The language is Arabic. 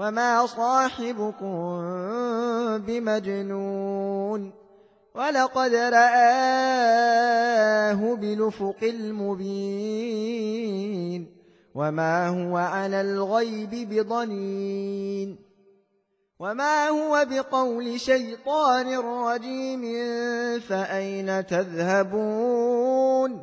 وما صاحبكم بمجنون ولقد رآه بلفق المبين وما هو على الغيب بضنين وما هو بقول شيطان رجيم فأين تذهبون